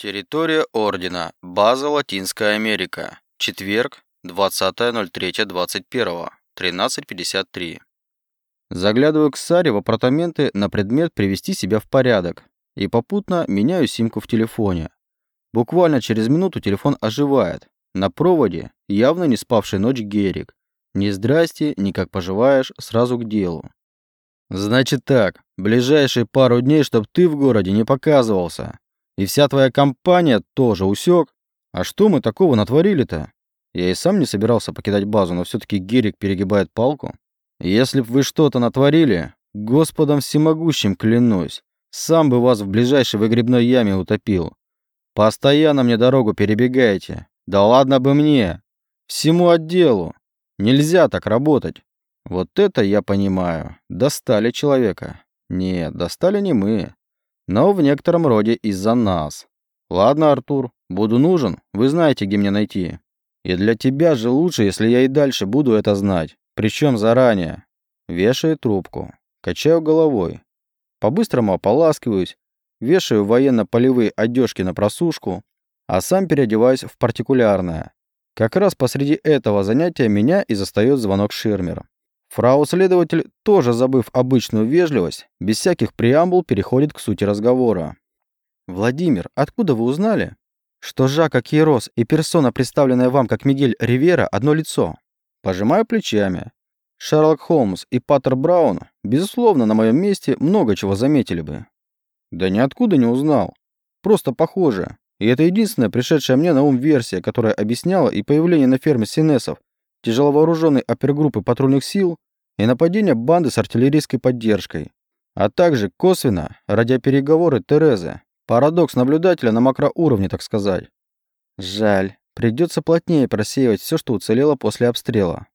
Территория Ордена. База Латинская Америка. Четверг, 20.03.21. 13.53. Заглядываю к Саре в апартаменты на предмет привести себя в порядок и попутно меняю симку в телефоне. Буквально через минуту телефон оживает. На проводе явно не спавший ночь Герик. Ни здрасте, ни как поживаешь, сразу к делу. Значит так, ближайшие пару дней, чтоб ты в городе не показывался. И вся твоя компания тоже усек. А что мы такого натворили-то? Я и сам не собирался покидать базу, но все-таки Герик перегибает палку. Если б вы что-то натворили, Господом всемогущим клянусь, сам бы вас в ближайшей выгребной яме утопил. Постоянно мне дорогу перебегаете. Да ладно бы мне. Всему отделу. Нельзя так работать. Вот это я понимаю. Достали человека. Нет, достали не мы но в некотором роде из-за нас. Ладно, Артур, буду нужен, вы знаете, где меня найти. И для тебя же лучше, если я и дальше буду это знать, причем заранее. Вешаю трубку, качаю головой, по-быстрому ополаскиваюсь, вешаю военно-полевые одежки на просушку, а сам переодеваюсь в партикулярное. Как раз посреди этого занятия меня и застает звонок Ширмера. Фрау-следователь, тоже забыв обычную вежливость, без всяких преамбул переходит к сути разговора. «Владимир, откуда вы узнали, что Жака Кейрос и персона, представленная вам как Мигель Ривера, одно лицо?» Пожимаю плечами. Шерлок Холмс и Паттер Браун, безусловно, на моем месте много чего заметили бы. Да ниоткуда не узнал. Просто похоже. И это единственная пришедшая мне на ум версия, которая объясняла и появление на ферме Синесов тяжеловооруженной опергруппы патрульных сил и нападение банды с артиллерийской поддержкой, а также косвенно радиопереговоры Терезы. Парадокс наблюдателя на макроуровне, так сказать. Жаль, придется плотнее просеивать все, что уцелело после обстрела.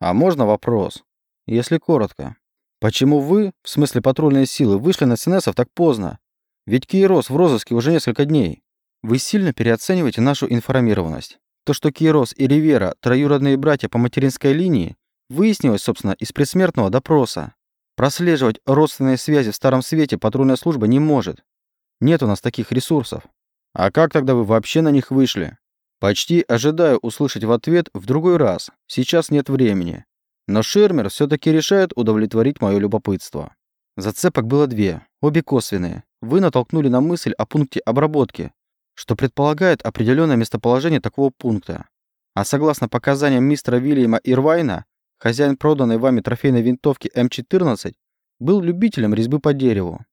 А можно вопрос? Если коротко. Почему вы, в смысле патрульные силы, вышли на Синесов так поздно? Ведь Кейрос в розыске уже несколько дней. Вы сильно переоцениваете нашу информированность. То, что Кирос и Ривера – троюродные братья по материнской линии, выяснилось, собственно, из предсмертного допроса. Прослеживать родственные связи в Старом Свете патрульная служба не может. Нет у нас таких ресурсов. А как тогда вы вообще на них вышли? Почти ожидаю услышать в ответ в другой раз. Сейчас нет времени. Но Шермер все-таки решает удовлетворить мое любопытство. Зацепок было две, обе косвенные. Вы натолкнули на мысль о пункте обработки, что предполагает определенное местоположение такого пункта. А согласно показаниям мистера Вильяма Ирвайна, хозяин проданной вами трофейной винтовки М14 был любителем резьбы по дереву.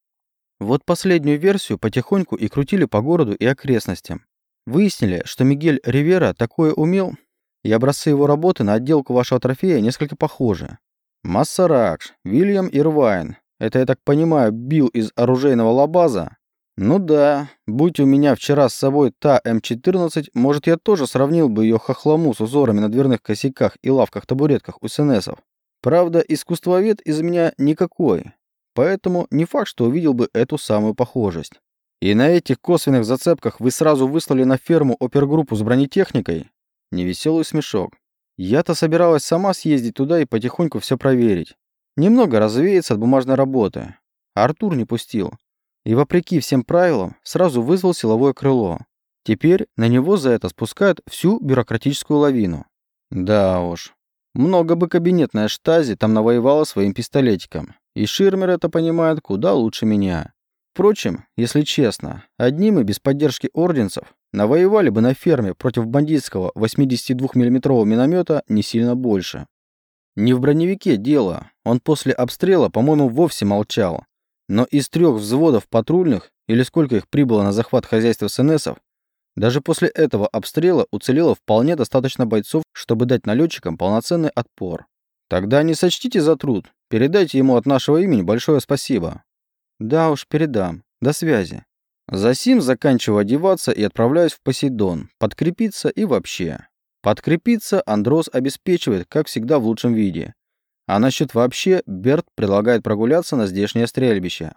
Вот последнюю версию потихоньку и крутили по городу и окрестностям. Выяснили, что Мигель Ривера такое умел, и образцы его работы на отделку вашего трофея несколько похожи. Массаракш, Вильям Ирвайн, это, я так понимаю, бил из оружейного лабаза, ну да, будь у меня вчера с собой та М14, может я тоже сравнил бы ее хохлому с узорами на дверных косяках и лавках-табуретках у СНСов. Правда, искусствовед из меня никакой, поэтому не факт, что увидел бы эту самую похожесть. И на этих косвенных зацепках вы сразу выслали на ферму опергруппу с бронетехникой? Невеселый смешок. Я-то собиралась сама съездить туда и потихоньку все проверить. Немного развеяться от бумажной работы. Артур не пустил и, вопреки всем правилам, сразу вызвал силовое крыло. Теперь на него за это спускают всю бюрократическую лавину. Да уж. Много бы кабинетная штази там навоевала своим пистолетиком. И Ширмер это понимает куда лучше меня. Впрочем, если честно, одним и без поддержки орденцев навоевали бы на ферме против бандитского 82 миллиметрового миномета не сильно больше. Не в броневике дело. Он после обстрела, по-моему, вовсе молчал. Но из трех взводов патрульных, или сколько их прибыло на захват хозяйства СНСов, даже после этого обстрела уцелело вполне достаточно бойцов, чтобы дать налетчикам полноценный отпор. Тогда не сочтите за труд, передайте ему от нашего имени большое спасибо. Да уж, передам. До связи. Засим заканчиваю одеваться и отправляюсь в Посейдон, подкрепиться и вообще. Подкрепиться Андрос обеспечивает, как всегда, в лучшем виде. А насчет вообще, Берт предлагает прогуляться на здешнее стрельбище.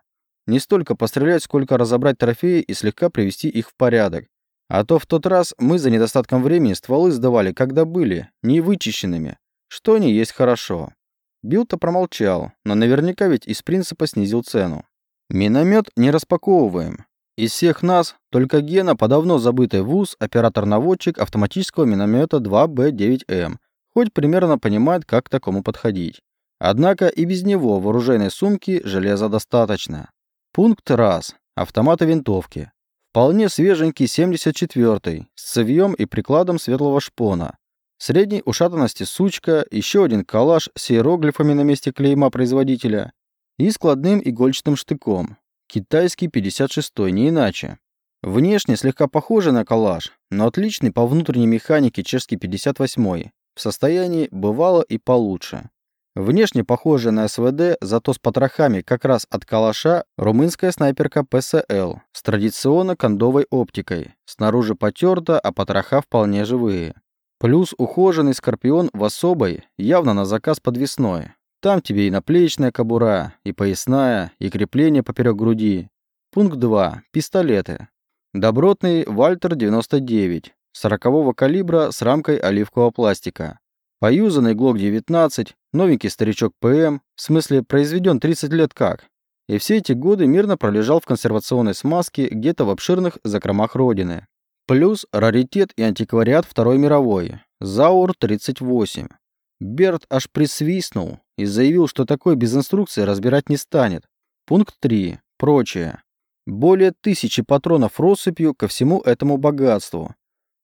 Не столько пострелять, сколько разобрать трофеи и слегка привести их в порядок. А то в тот раз мы за недостатком времени стволы сдавали, когда были, не вычищенными, что не есть хорошо. Билл-то промолчал, но наверняка ведь из принципа снизил цену. Миномет не распаковываем. Из всех нас только Гена по давно забытой ВУС оператор-наводчик автоматического миномета 2Б9М, хоть примерно понимает, как к такому подходить. Однако и без него в оружейной сумке железа достаточно. Пункт раз. Автоматы винтовки. Вполне свеженький 74-й, с цевьем и прикладом светлого шпона. Средней ушатанности сучка, еще один калаш с иероглифами на месте клейма производителя и складным игольчатым штыком. Китайский 56-й, не иначе. Внешне слегка похожий на калаш, но отличный по внутренней механике чешский 58-й. В состоянии бывало и получше. Внешне похожая на СВД, зато с потрохами как раз от калаша румынская снайперка ПСЛ с традиционно кондовой оптикой. Снаружи потерта, а потроха вполне живые. Плюс ухоженный скорпион в особой, явно на заказ подвесной. Там тебе и наплечная кобура, и поясная, и крепление поперек груди. Пункт 2. Пистолеты. Добротный Вальтер 99, 40 калибра с рамкой оливкового пластика. Поюзанный ГЛОК-19, новенький старичок ПМ, в смысле произведен 30 лет как. И все эти годы мирно пролежал в консервационной смазке где-то в обширных закромах Родины. Плюс раритет и антиквариат Второй мировой. Заур-38. Берт аж присвистнул и заявил, что такой без инструкции разбирать не станет. Пункт 3. Прочее. Более тысячи патронов россыпью ко всему этому богатству.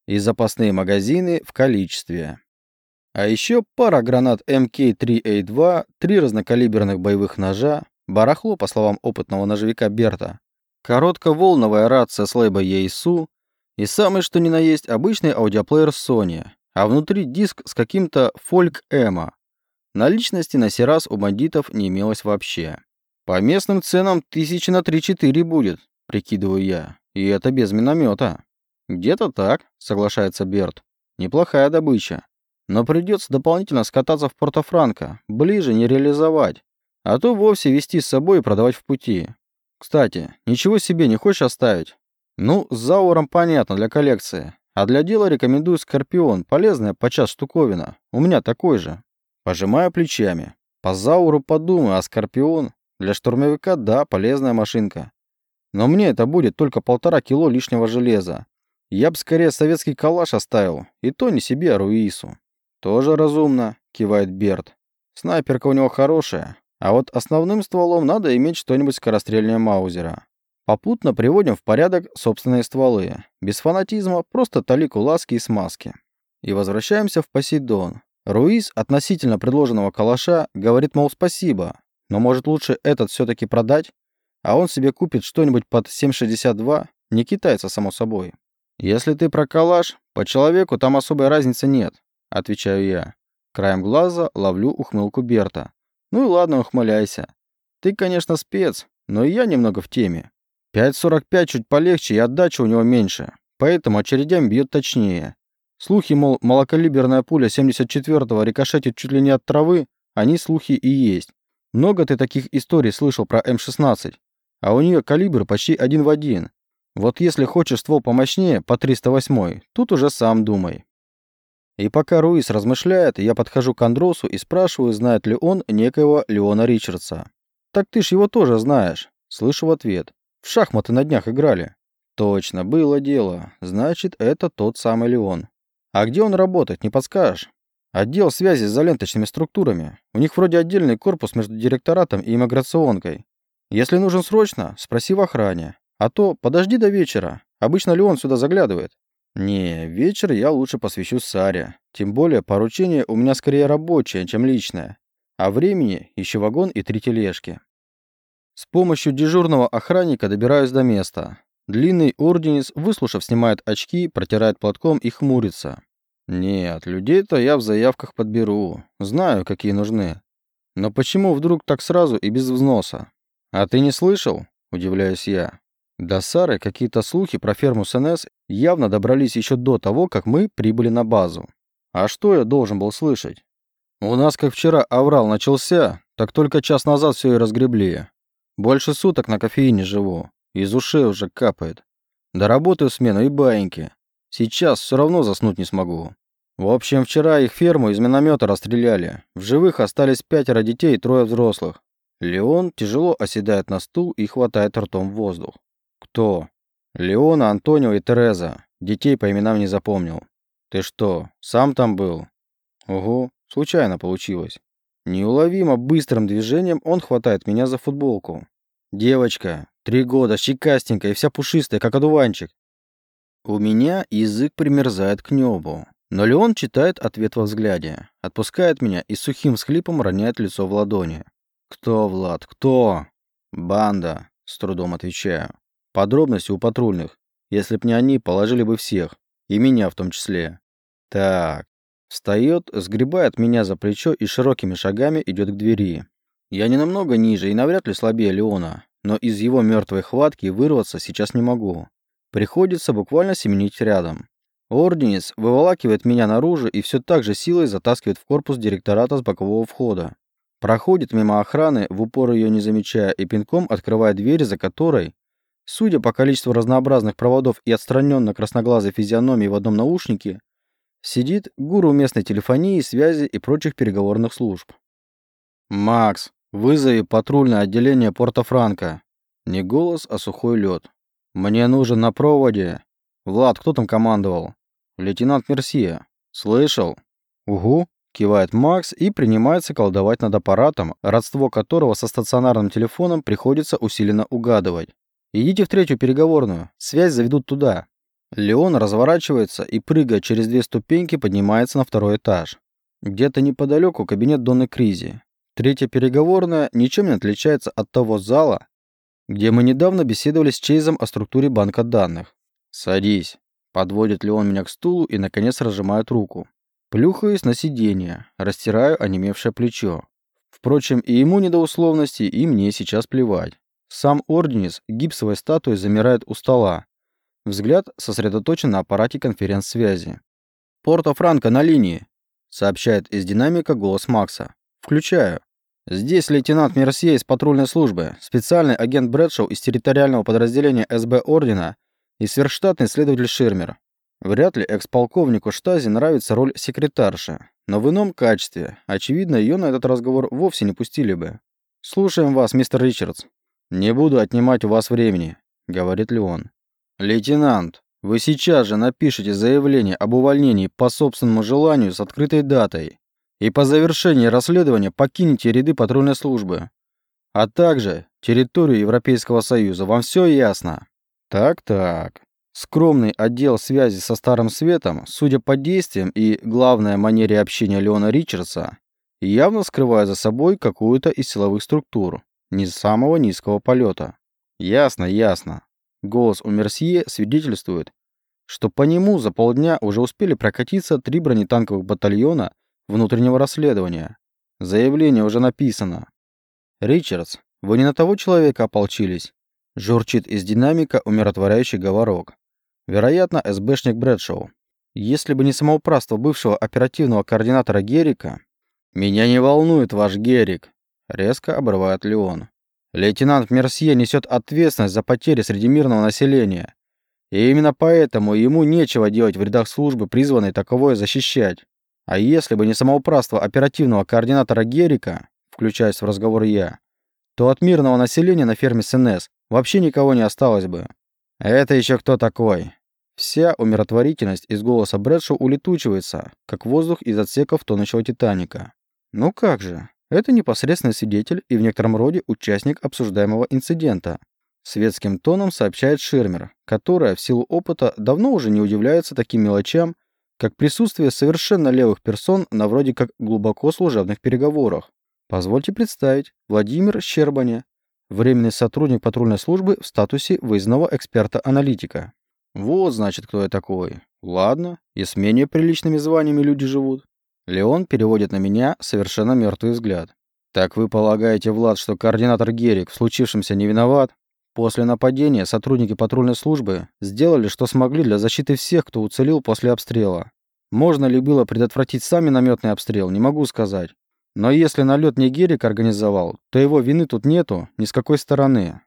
И запасные магазины в количестве. А еще пара гранат МК-3А2, три разнокалиберных боевых ножа, барахло, по словам опытного ножевика Берта, коротковолновая рация с лейба ЕИСУ и самый что ни на есть обычный аудиоплеер Sony, а внутри диск с каким-то фольк-эмо. Наличности на Серас у бандитов не имелось вообще. По местным ценам тысячи на 3-4 будет, прикидываю я. И это без миномета. Где-то так, соглашается Берт. Неплохая добыча. Но придется дополнительно скататься в Порто-Франко, ближе не реализовать. А то вовсе вести с собой и продавать в пути. Кстати, ничего себе не хочешь оставить? Ну, с Зауром понятно, для коллекции. А для дела рекомендую Скорпион, полезная по час штуковина. У меня такой же. Пожимаю плечами. По Зауру подумаю, а Скорпион? Для штурмовика, да, полезная машинка. Но мне это будет только полтора кило лишнего железа. Я бы скорее советский калаш оставил, и то не себе, а Руису. Тоже разумно, кивает Берт. Снайперка у него хорошая, а вот основным стволом надо иметь что-нибудь скорострельнее Маузера. Попутно приводим в порядок собственные стволы. Без фанатизма, просто талику ласки и смазки. И возвращаемся в Посейдон. Руис относительно предложенного калаша говорит, мол, спасибо, но может лучше этот все-таки продать, а он себе купит что-нибудь под 7,62, не китайца, само собой. Если ты про калаш, по человеку там особой разницы нет, отвечаю я. Краем глаза ловлю ухмылку Берта. Ну и ладно, ухмыляйся. Ты, конечно, спец, но и я немного в теме. 5.45 чуть полегче и отдача у него меньше, поэтому очередям бьет точнее. Слухи, мол, малокалиберная пуля 74-го рикошетит чуть ли не от травы, они слухи и есть. Много ты таких историй слышал про М-16, а у нее калибр почти один в один. Вот если хочешь ствол помощнее, по 308, тут уже сам думай. И пока Руис размышляет, я подхожу к Андросу и спрашиваю, знает ли он некоего Леона Ричардса. «Так ты ж его тоже знаешь», — слышу в ответ. В шахматы на днях играли. Точно, было дело. Значит, это тот самый Леон. А где он работает, не подскажешь? Отдел связи с заленточными структурами. У них вроде отдельный корпус между директоратом и иммиграционкой. Если нужен срочно, спроси в охране. А то подожди до вечера. Обычно Леон сюда заглядывает. Не, вечер я лучше посвящу Саре. Тем более поручение у меня скорее рабочее, чем личное. А времени еще вагон и три тележки. С помощью дежурного охранника добираюсь до места. Длинный орденец, выслушав, снимает очки, протирает платком и хмурится. Нет, людей-то я в заявках подберу. Знаю, какие нужны. Но почему вдруг так сразу и без взноса? А ты не слышал? Удивляюсь я. До Сары какие-то слухи про ферму СНС явно добрались еще до того, как мы прибыли на базу. А что я должен был слышать? У нас, как вчера, аврал начался, так только час назад все и разгребли. Больше суток на кофеине живу. Из ушей уже капает. Доработаю смену и баиньки. Сейчас все равно заснуть не смогу. В общем, вчера их ферму из миномета расстреляли. В живых остались пятеро детей и трое взрослых. Леон тяжело оседает на стул и хватает ртом воздух. Кто? Леона, Антонио и Тереза. Детей по именам не запомнил. Ты что, сам там был? Ого, случайно получилось. Неуловимо быстрым движением он хватает меня за футболку. Девочка, три года, щекастенькая и вся пушистая, как одуванчик. У меня язык примерзает к небу. Но Леон читает ответ во взгляде, отпускает меня и сухим всхлипом роняет лицо в ладони. «Кто, Влад, кто?» «Банда», — с трудом отвечаю. «Подробности у патрульных. Если б не они, положили бы всех. И меня в том числе». «Так». Встает, сгребает меня за плечо и широкими шагами идет к двери. Я не намного ниже и навряд ли слабее Леона, но из его мертвой хватки вырваться сейчас не могу. Приходится буквально семенить рядом. Орденец выволакивает меня наружу и все так же силой затаскивает в корпус директората с бокового входа. Проходит мимо охраны, в упор ее не замечая, и пинком открывает дверь, за которой, судя по количеству разнообразных проводов и отстраненно красноглазой физиономии в одном наушнике, сидит гуру местной телефонии, связи и прочих переговорных служб. «Макс, вызови патрульное отделение Порто-Франко». Не голос, а сухой лед. «Мне нужен на проводе». «Влад, кто там командовал?» «Лейтенант Мерсье». «Слышал?» «Угу», — кивает Макс и принимается колдовать над аппаратом, родство которого со стационарным телефоном приходится усиленно угадывать. «Идите в третью переговорную, связь заведут туда». Леон разворачивается и, прыгая через две ступеньки, поднимается на второй этаж. Где-то неподалеку кабинет Донны Кризи. Третья переговорная ничем не отличается от того зала, где мы недавно беседовали с Чейзом о структуре банка данных. «Садись». Подводит ли он меня к стулу и, наконец, разжимает руку. Плюхаюсь на сиденье, растираю онемевшее плечо. Впрочем, и ему не до условностей, и мне сейчас плевать. Сам Орденис гипсовой статуей замирает у стола. Взгляд сосредоточен на аппарате конференц-связи. «Порто-Франко на линии», — сообщает из динамика голос Макса. «Включаю». «Здесь лейтенант Мерсье из патрульной службы, специальный агент Брэдшоу из территориального подразделения СБ Ордена и сверхштатный следователь Ширмер. Вряд ли экс-полковнику Штази нравится роль секретарши, но в ином качестве, очевидно, ее на этот разговор вовсе не пустили бы. «Слушаем вас, мистер Ричардс». «Не буду отнимать у вас времени», — говорит Леон. «Лейтенант, вы сейчас же напишите заявление об увольнении по собственному желанию с открытой датой и по завершении расследования покинете ряды патрульной службы, а также территорию Европейского Союза. Вам все ясно?» Так-так. Скромный отдел связи со Старым Светом, судя по действиям и, главной манере общения Леона Ричардса, явно скрывая за собой какую-то из силовых структур, не самого низкого полета. Ясно, ясно. Голос у Мерсье свидетельствует, что по нему за полдня уже успели прокатиться три бронетанковых батальона внутреннего расследования. Заявление уже написано. Ричардс, вы не на того человека ополчились, Журчит из динамика умиротворяющий говорок. Вероятно, СБшник Брэдшоу. Если бы не самоуправство бывшего оперативного координатора Герика... «Меня не волнует ваш Герик», — резко обрывает Леон. «Лейтенант Мерсье несет ответственность за потери среди мирного населения. И именно поэтому ему нечего делать в рядах службы, призванной таковое защищать. А если бы не самоуправство оперативного координатора Герика, включаясь в разговор я, то от мирного населения на ферме СНС вообще никого не осталось бы. Это еще кто такой? Вся умиротворительность из голоса Брэдшо улетучивается, как воздух из отсеков тонущего Титаника. Ну как же, это непосредственный свидетель и в некотором роде участник обсуждаемого инцидента. Светским тоном сообщает Ширмер, которая в силу опыта давно уже не удивляется таким мелочам, как присутствие совершенно левых персон на вроде как глубоко служебных переговорах. Позвольте представить, Владимир Щербаня, временный сотрудник патрульной службы в статусе выездного эксперта-аналитика. Вот, значит, кто я такой. Ладно, и с менее приличными званиями люди живут. Леон переводит на меня совершенно мертвый взгляд. Так вы полагаете, Влад, что координатор Герик в случившемся не виноват? После нападения сотрудники патрульной службы сделали, что смогли для защиты всех, кто уцелел после обстрела. Можно ли было предотвратить сам минометный обстрел, не могу сказать. Но если налет не Герик организовал, то его вины тут нету ни с какой стороны.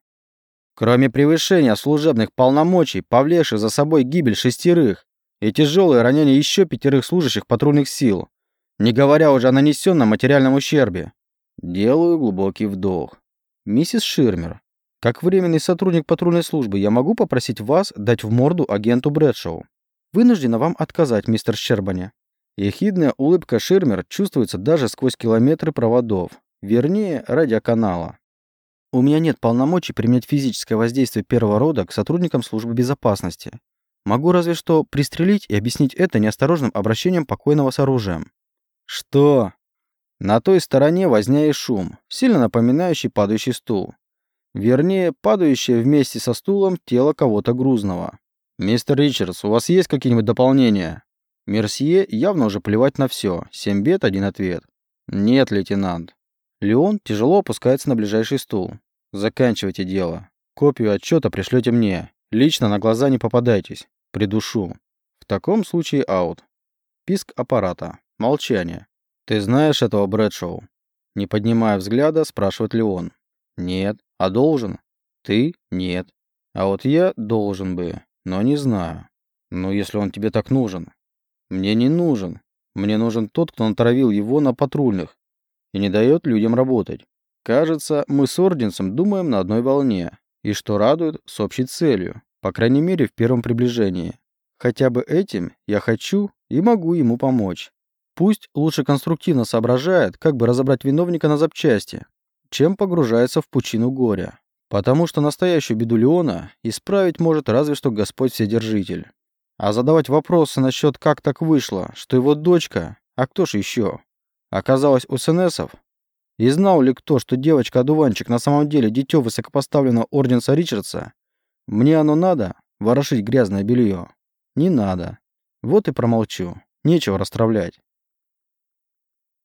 Кроме превышения служебных полномочий, повлекших за собой гибель шестерых и тяжелое ранение еще пятерых служащих патрульных сил, не говоря уже о нанесенном материальном ущербе. Делаю глубокий вдох. Миссис Ширмер, Как временный сотрудник патрульной службы я могу попросить вас дать в морду агенту Брэдшоу? Вынуждена вам отказать, мистер Щербани. Ехидная улыбка Ширмер чувствуется даже сквозь километры проводов, вернее, радиоканала. У меня нет полномочий применять физическое воздействие первого рода к сотрудникам службы безопасности. Могу разве что пристрелить и объяснить это неосторожным обращением покойного с оружием. Что? На той стороне возня и шум, сильно напоминающий падающий стул. Вернее, падающее вместе со стулом тело кого-то грузного. «Мистер Ричардс, у вас есть какие-нибудь дополнения?» Мерсье явно уже плевать на все. Семь бед, один ответ. «Нет, лейтенант». Леон тяжело опускается на ближайший стул. «Заканчивайте дело. Копию отчета пришлете мне. Лично на глаза не попадайтесь. Придушу. В таком случае аут». Писк аппарата. Молчание. «Ты знаешь этого Брэдшоу?» Не поднимая взгляда, спрашивает Леон. «Нет. А должен?» «Ты? Нет. А вот я должен бы, но не знаю. Ну, если он тебе так нужен». «Мне не нужен. Мне нужен тот, кто натравил его на патрульных и не дает людям работать. Кажется, мы с Орденсом думаем на одной волне, и что радует с общей целью, по крайней мере в первом приближении. Хотя бы этим я хочу и могу ему помочь. Пусть лучше конструктивно соображает, как бы разобрать виновника на запчасти, чем погружается в пучину горя. Потому что настоящую беду Леона исправить может разве что Господь Вседержитель. А задавать вопросы насчет как так вышло, что его дочка, а кто ж еще, оказалась у СНСов? И знал ли кто, что девочка-одуванчик на самом деле дитё высокопоставленного Орденса Ричардса? Мне оно надо? Ворошить грязное белье? Не надо. Вот и промолчу. Нечего расстравлять.